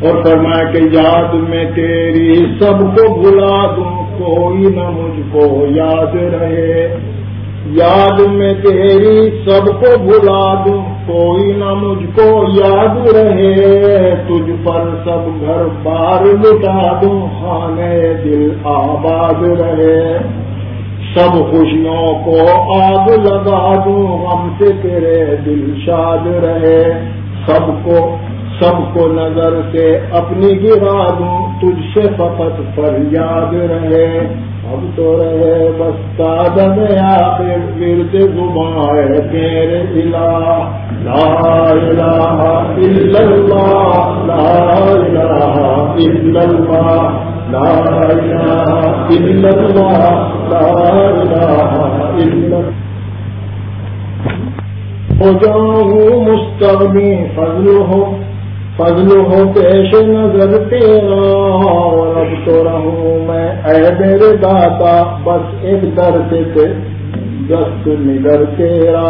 اور فرمایا کہ یاد میں تیری سب کو بلا دوں۔ کوئی نہ مجھ کو یاد رہے۔ یاد میں تیری سب کو بلا دوں، کوئی نہ مجھ کو یاد رہے۔ تجھ پر سب گھر بار لٹا دوں، خانے دل آباد رہے۔ سب خوشیوں کو آگ لگا دوں ہم سے تیرے دل شاد رہے۔ سب کو سب کو نظر سے اپنی گرا دوں، تجھ سے فقط پر یاد رہے۔ اب تو رہے بس تاد تادم آخر ورد زبان تیرے الہ۔ لا الہ الا اللہ، لا الہ الا اللہ۔ لا الہ الا اللہ، لا الہ الا اللہ۔ ہو جاؤں مستغنی، فضل ہو۔ فضل ہو پیش نظر تیرا اور اب تو رہوں میں۔ اے میرے داتا بس ایک در سے دست نگر تیرا۔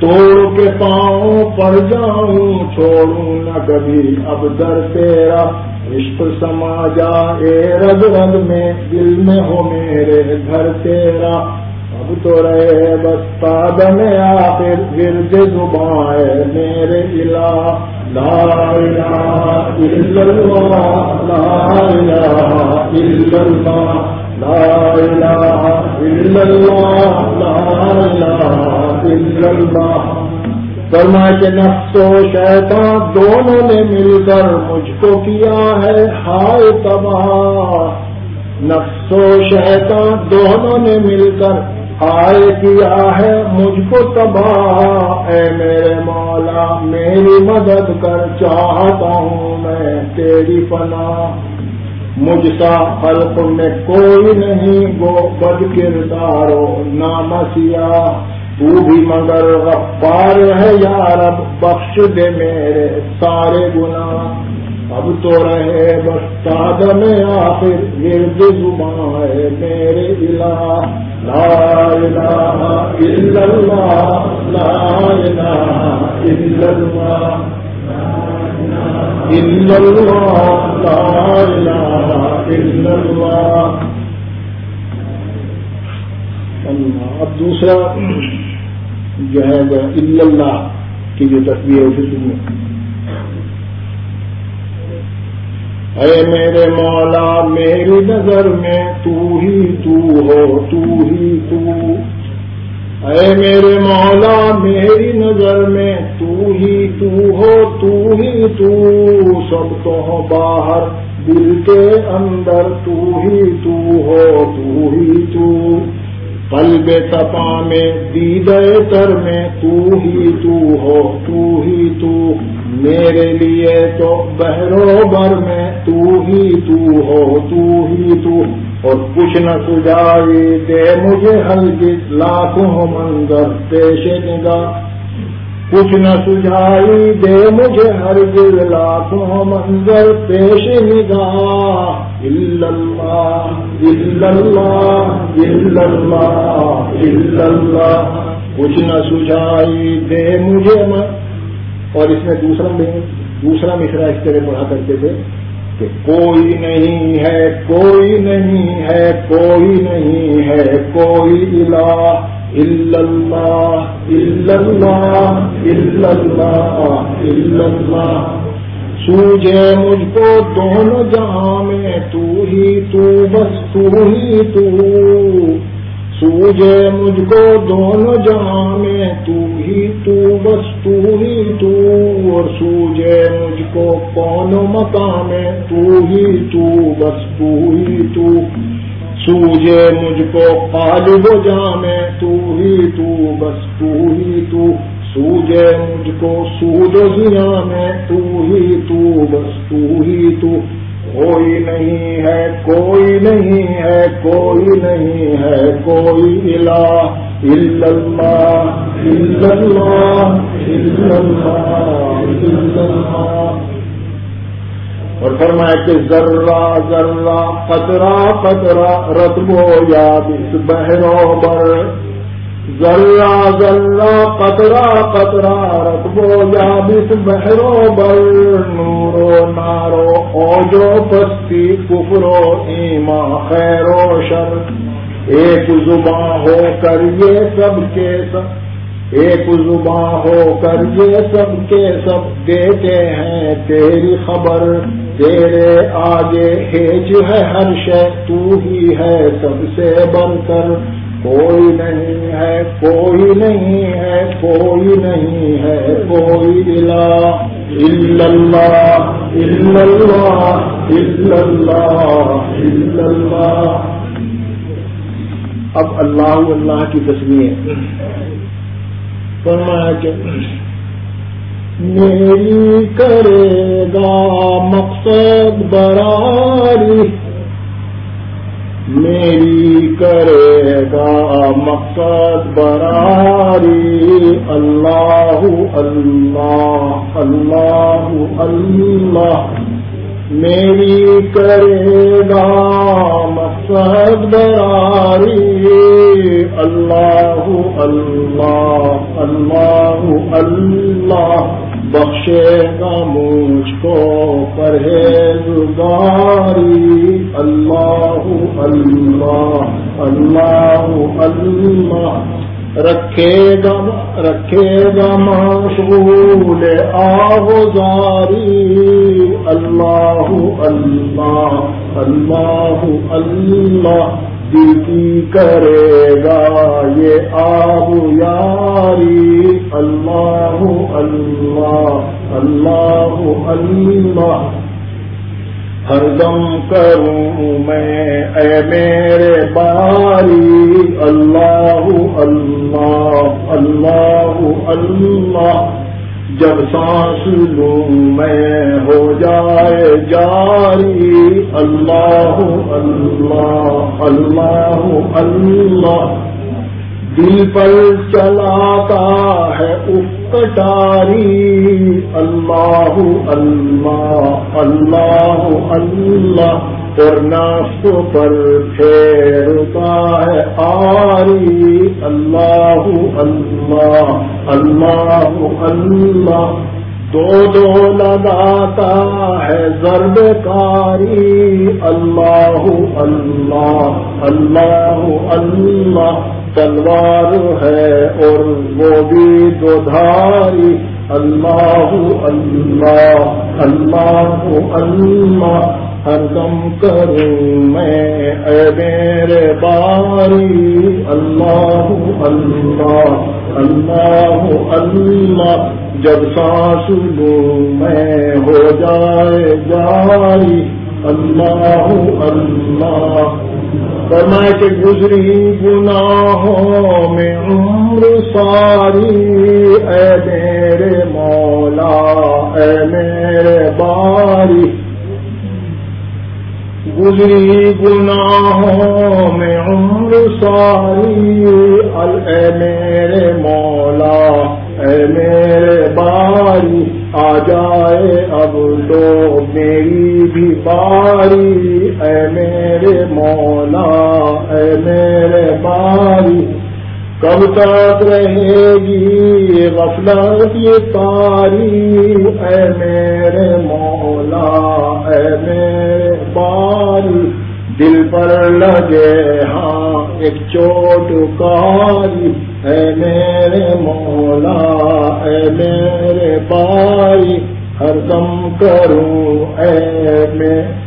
توڑ کے پاؤں پڑ جاؤں، چھوڑوں نہ کبھی اب در تیرا۔ عشق سما جا اے رگ رگ میں، دل میں ہو میرے گھر تیرا۔ اب تو رہے بس پاد میں آخر، ورد زبان میرے الہ۔ لا الہ الا اللہ لا لا لا فرما نفس و شیطان دونوں نے مل کر مجھ کو کیا ہے ہائے تباہ نفس و شیطان دونوں نے مل کر آئے کیا ہے مجھ کو تباہ؟ اے میرے مولا، میری مدد کر، چاہتا ہوں میں تیری پناہ۔ مجھ سا خلق میں کوئی نہیں، وہ بد کردارو نام سیا تو بھی مگر غفار ہے یارب بخش دے میرے سارے گناہ۔ اب تو رہے بس تاد میں آخر ورد زبان ہے میرے الہ۔ لا الہ الا اللہ، لا الہ الا اللہ۔ الا اللہ، لا الہ الا اللہ۔ اب دوسرا جو ہے وہ اللہ کی جو تصویر ہے اسے سنیں اے میرے مولا، میری نظر میں تو ہی تو ہو، تو ہی تو۔ اے میرے مولا، میری نظر میں تو ہی تو ہو، تو ہی تو۔ سب تو ہو باہر، دل کے اندر تو ہی تو ہو، تو ہی تو۔ قلب تپا میں دیدے تر میں تو ہی تو ہو، تو ہی تو۔ میرے لیے تو بہروبر میں تو ہی تو ہو تو ہی تو اور کچھ نہ سجائی دے مجھے ہلکس لاکھوں منظر پیش نگاہ کچھ نہ سجائی دے مجھے ہر دل لاکھوں منظر پیش نگاہ اللہ اللہ کچھ نہ سجائی دے مجھے اور اس میں دوسرا دوسرا مشرا اس طرح پڑھا کرتے تھے کہ کوئی نہیں ہے، کوئی نہیں ہے، کوئی نہیں ہے، کوئی الہ الا اللہ الا اللہ الا اللہ الا اللہ۔ سوجے مجھ کو دونوں جہاں میں، تو ہی تو بس، تو ہی تو۔ سوجے مجھ کو دونوں جہاں میں تو ہی تو بس، تو ہی تو، اور سوجے مجھ کو کون مکان میں تو ہی تو بس، تو ہی تو۔ سوجے مجھ کو قالب جہاں میں تو ہی تو بس، تو ہی تو۔ سوجے مجھ کو سود زیا میں تو ہی تو بس، تو ہی تو۔ کوئی نہیں ہے، کوئی نہیں ہے، کوئی نہیں ہے، کوئی الہ الا اللہ الا اللہ الا اللہ۔ الا اللہ اور فرمایا کہ ذرہ ذرہ قطرہ قطرہ رتبو یا بس بہرو بر ذرہ ذرہ قطرہ قطرہ رتبو یا بس بہرو بر نورو نارو اوجو پستی کفرو ایما خیر و شر ایک زباں ہو کر یہ سب کے سب ایک زباں ہو کر یہ سب کے سب دیتے ہیں تیری خبر تیرے آگے ہیج ہے ہر شے تو ہی ہے سب سے بن کر کوئی نہیں ہے، کوئی نہیں ہے، کوئی نہیں ہے، کوئی الہ الا اللہ الا اللہ الا اللہ الا اللہ۔ اب اللہ اللہ کی تصویر فرمایا کہ میری کرے گا مقصد براری۔ میری کرے گا مقصد براری اللہ اللہ اللہ اللہ میری کرے گا مقصد براری اللہ اللہ اللہ اللہ بخشے گا مجھ کو پرہیزگاری۔ اللہ اللہ اللہ اللہ۔ رکھے گا رکھے گا مشغول آغزاری اللہ اللہ اللہ اللہ۔ کی کرے گا، یہ آب یاری۔ اللہ اللہ اللہ اللہ۔ ہر دم کروں میں، اے میرے باری۔ اللہ اللہ اللہ اللہ۔ جب سانس لوں میں ہو جائے جاری، اللہ اللہ اللہ اللہ۔ دل پر چلاتا ہے اکٹاری اللہ اللہ اللہ اللہ۔ اور ناس پر پھیرتا ہے آری، اللہ اللہ۔ اللہ اللہ دو دو لگاتا ہے ضرب کاری اللہ اللہ اللہ اللہ تلوار ہے اور وہ بھی دو دھاری اللہ اللہ اللہ اللہ ہر دم کروں میں اے میرے باری اللہ اللہ اللہ اللہ جب سانس لوں میں ہو جائے جاری اللہ اللہ فرمائے کہ گزری گناہوں میں عمر ساری اے میرے مولا اے میرے باری گزری گناہوں میں عمر ساری اے میرے مولا، اے میرے باری، آ جائے اب تو میری بھی باری، اے میرے مولا، اے میرے باری۔ کب تک رہے گی غفلت، یہ تاری؟ اے میرے مولا، اے میرے دل پر لگے ہاں ایک چوٹ کاری۔ اے میرے مولا، اے میرے پائی ہر دم کروں، اے میں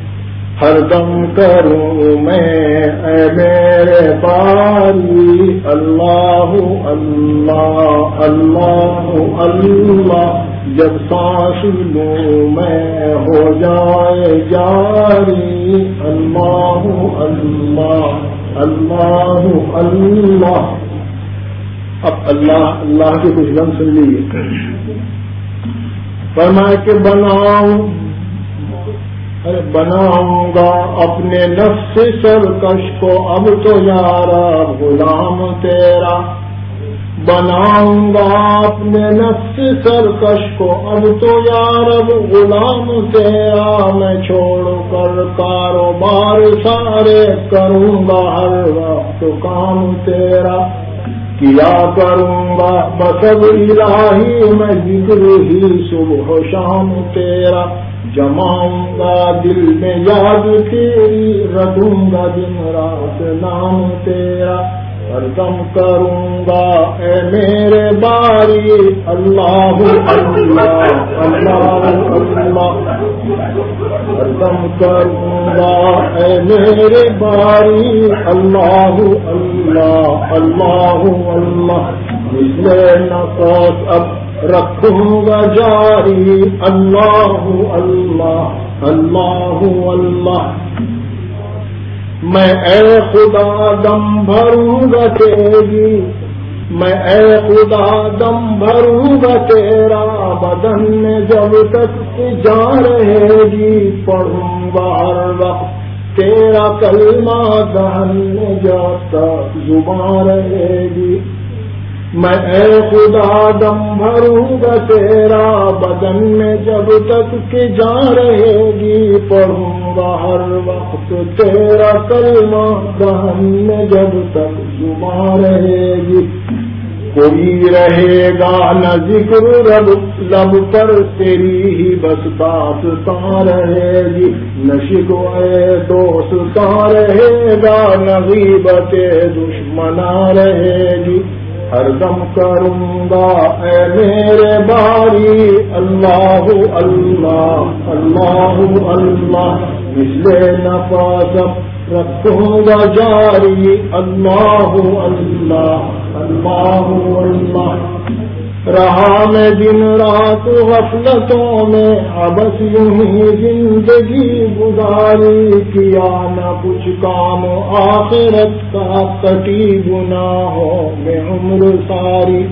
ہر دم کروں میں، اے میرے باری، اللہ اللہ اللہ اللہ، جب سانس لوں میں ہو جائے جاری، اللہ اللہ اللہ اللہ۔ اب اللہ اللہ کے کچھ لم سن لیجیے فرمائے کہ بناؤں بناؤں گا اپنے نفس سرکش کو۔ اب تو یارا غلام تیرا۔ بناؤں گا اپنے نفس سرکش کو۔ اب تو یار اب غلام تیرا۔ میں چھوڑ کر کاروبار سارے کروں گا، ہر وقت کام تیرا۔ کیا کروں گا؟ بسب الہی میں ذکر ہی صبح شام تیرا۔ جماؤں گا دل میں یاد تیری رکھوں گا دن رات نام تیرا۔ ہردم کروں گا، اے میرے باری، اللہ اللہ اللہ۔ اللہ ہردم کروں گا، اے میرے باری، اللہ اللہ اللہ اللہ۔ نفس اب رکھوں گا جاری اللہ اللہ اللہ اللہ میں اے خدا دم بھروں گا تیری، میں اے خدا دم بھروں گا تیرا، بدن میں جب تک جا رہے گی پڑھوں گا ہر وقت، تیرا کلمہ دہن میں جاتا زبان رہے گی۔ میں اے خدا دم بھروں گا، تیرا بدن میں جب تک کہ جا رہے گی، پڑھوں گا ہر وقت تیرا کلمہ دہن میں جب تک جمع رہے گی۔ کوئی رہے گا نہ ذکر رب لب پر تیری ہی بس بات رہے گی۔ نہ شکوے دوست رہے گا نہ غیبت دشمنا رہے گی۔ ہر دم کروں گا، اے میرے باری، اللہ اللہ اللہ اللہ۔ مسلے نفاس رکھوں گا جاری، اللہ اللہ اللہ اللہ۔ رہا میں دن رات غفلتوں میں ابس یوں ہی زندگی گزاری کیا، نہ کچھ کام آخرت کا کٹی گناہوں میں عمر ساری۔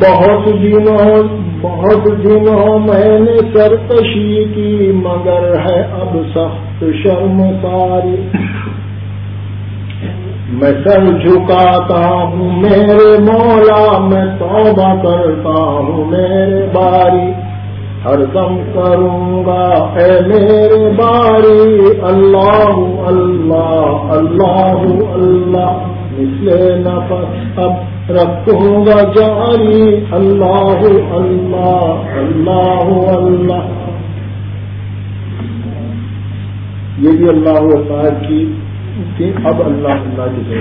بہت دنوں بہت دنوں میں نے سرکشی کی، مگر ہے اب سخت شرم ساری۔ میں سر جھکاتا ہوں، میرے مولا میں توبہ کرتا ہوں، میرے باری ہر دم کروں گا۔ اے میرے باری، اللہ اللہ اللہ اللہ مسلے نفس اب رکھوں گا جاری۔ اللہ اللہ اللہ اللہ۔ یہ بھی اللہ تعالیٰ کی کہ اب اللہ اللہ کی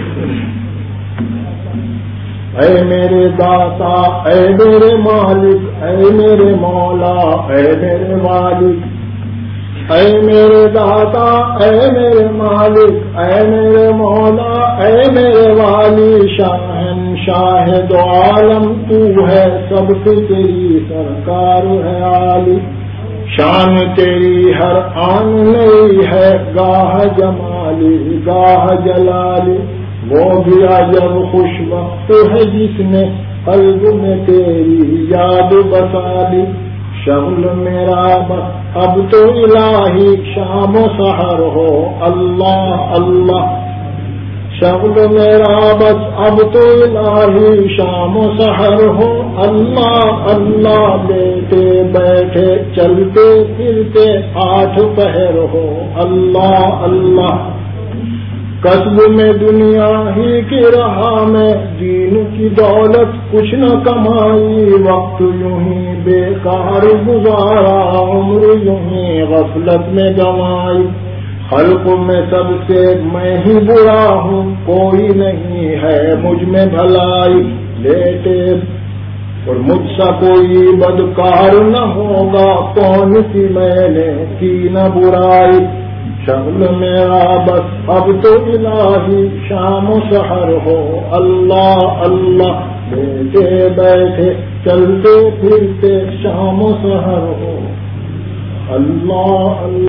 اے میرے داتا، اے میرے مالک، اے میرے مولا، اے میرے مالک۔ اے میرے داتا، اے میرے مالک، اے میرے مولا، اے میرے والی، شاہن شاہد عالم، تو ہے سب سے تیری سرکار ہے عالی۔ شان تیری ہر آن نہیں ہے، گاہ جمالی گاہ جلالی، وہ بھی عجب خوش وقت ہے جس نے قلب میں تیری یاد بسالی۔ شغل میرا بس، اب تو الہی شام و سحر ہو۔ اللہ اللہ۔ شبد میرا بس، اب تو الہی شام و سحر ہو۔ اللہ اللہ بیٹے بیٹھے، چلتے پھرتے، آٹھ پہر ہو۔ اللہ اللہ۔ قصب میں دنیا ہی کی رہا میں، دین کی دولت کچھ نہ کمائی، وقت یوں ہی بیکار گزارا، عمر یوں ہی غفلت میں گنوائی۔ خلق میں سب سے میں ہی برا ہوں، کوئی نہیں ہے مجھ میں بھلائی۔ لیٹے، اور مجھ سا کوئی بدکار نہ ہوگا، کون سی میں نے کی نہ برائی؟ شغل میرا بس اب تو الہی شام و شہر ہو۔ اللہ اللہ بیٹھے بیٹھے، چلتے پھرتے شام و شہر ہو۔ اللہ اللہ۔